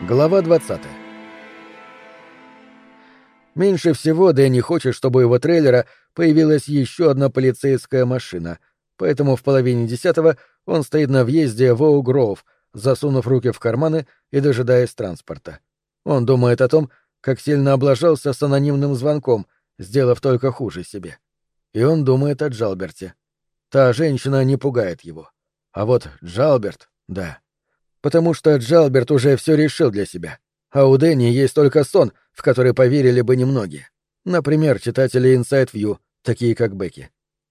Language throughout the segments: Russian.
Глава 20 Меньше всего Дэнни хочет, чтобы у его трейлера появилась еще одна полицейская машина, поэтому в половине десятого он стоит на въезде в Оу-Гроув, засунув руки в карманы и дожидаясь транспорта. Он думает о том, как сильно облажался с анонимным звонком, сделав только хуже себе. И он думает о Джалберте. Та женщина не пугает его. А вот Джалберт — да потому что Джалберт уже все решил для себя. А у Дэнни есть только сон, в который поверили бы немногие. Например, читатели Inside View, такие как Бекки.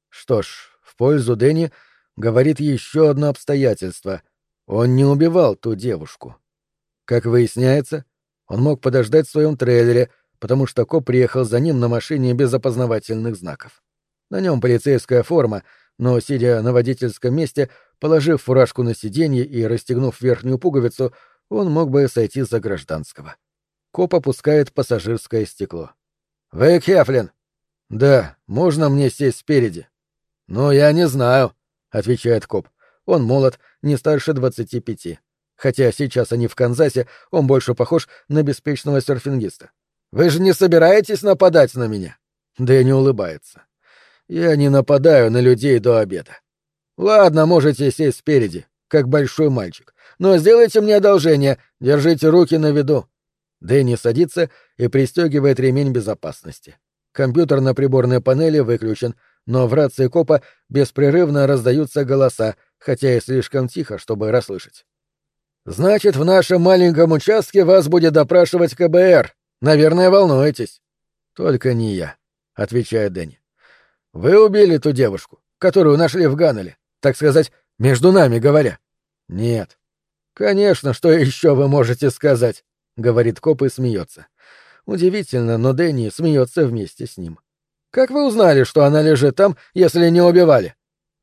Что ж, в пользу Дэнни говорит еще одно обстоятельство. Он не убивал ту девушку. Как выясняется, он мог подождать в своем трейлере, потому что коп приехал за ним на машине без опознавательных знаков. На нем полицейская форма, но, сидя на водительском месте, Положив фуражку на сиденье и расстегнув верхнюю пуговицу, он мог бы сойти за гражданского. Коп опускает пассажирское стекло. «Вы Хефлин?» «Да, можно мне сесть спереди?» «Ну, я не знаю», — отвечает коп. Он молод, не старше двадцати пяти. Хотя сейчас они в Канзасе, он больше похож на беспечного серфингиста. «Вы же не собираетесь нападать на меня?» Да и не улыбается. «Я не нападаю на людей до обеда. Ладно, можете сесть спереди, как большой мальчик. Но сделайте мне одолжение, держите руки на виду. Дэнни садится и пристегивает ремень безопасности. Компьютер на приборной панели выключен, но в рации копа беспрерывно раздаются голоса, хотя и слишком тихо, чтобы расслышать. «Значит, в нашем маленьком участке вас будет допрашивать КБР. Наверное, волнуетесь». «Только не я», — отвечает Дэнни. «Вы убили ту девушку, которую нашли в Ганнеле так сказать, между нами говоря. Нет. Конечно, что еще вы можете сказать? говорит коп и смеется. Удивительно, но Дэнни смеется вместе с ним. Как вы узнали, что она лежит там, если не убивали?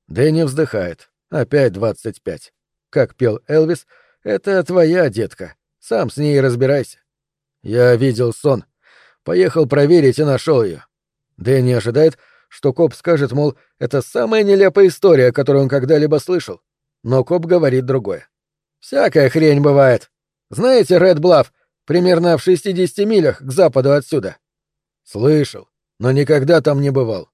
Дэнни вздыхает. Опять двадцать пять. Как пел Элвис, это твоя детка. Сам с ней разбирайся. Я видел сон. Поехал проверить и нашел ее. Дэнни ожидает, что коп скажет, мол, это самая нелепая история, которую он когда-либо слышал. Но коп говорит другое. «Всякая хрень бывает. Знаете Ред Блав, примерно в 60 милях к западу отсюда?» «Слышал, но никогда там не бывал».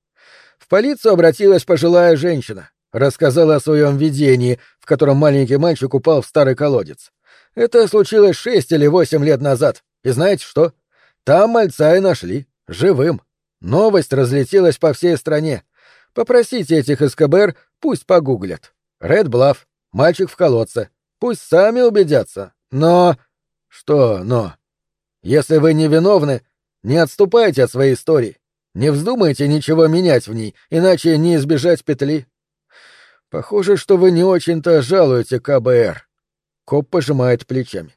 В полицию обратилась пожилая женщина, рассказала о своем видении, в котором маленький мальчик упал в старый колодец. Это случилось шесть или восемь лет назад. И знаете что? Там мальца и нашли. Живым. Новость разлетелась по всей стране. Попросите этих из КБР, пусть погуглят. Ред Блав, мальчик в колодце. Пусть сами убедятся. Но... Что «но»? Если вы невиновны, не отступайте от своей истории. Не вздумайте ничего менять в ней, иначе не избежать петли. Похоже, что вы не очень-то жалуете КБР. Коп пожимает плечами.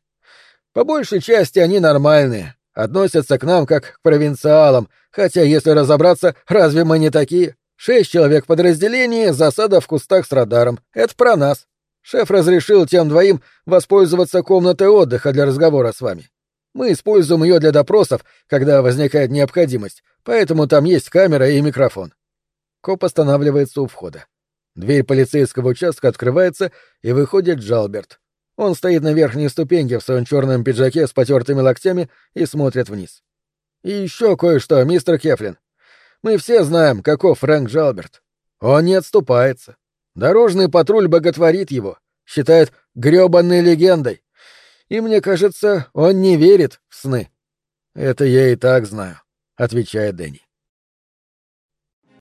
По большей части они нормальные, относятся к нам как к провинциалам, хотя, если разобраться, разве мы не такие? Шесть человек в подразделении, засада в кустах с радаром. Это про нас. Шеф разрешил тем двоим воспользоваться комнатой отдыха для разговора с вами. Мы используем ее для допросов, когда возникает необходимость, поэтому там есть камера и микрофон. Коп останавливается у входа. Дверь полицейского участка открывается, и выходит Джалберт. Он стоит на верхней ступеньке в своем черном пиджаке с потертыми локтями и смотрит вниз. И еще кое-что, мистер Кефлин. Мы все знаем, каков Фрэнк Джалберт. Он не отступается. Дорожный патруль боготворит его, считает грёбаной легендой. И мне кажется, он не верит в сны. Это я и так знаю, отвечает Дэнни.